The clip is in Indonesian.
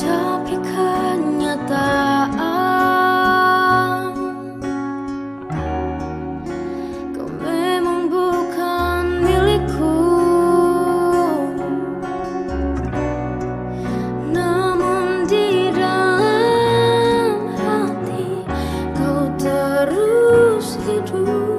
Tapi kenyataan Kau memang bukan milikku. Namun di dalam hati kau terus hidup.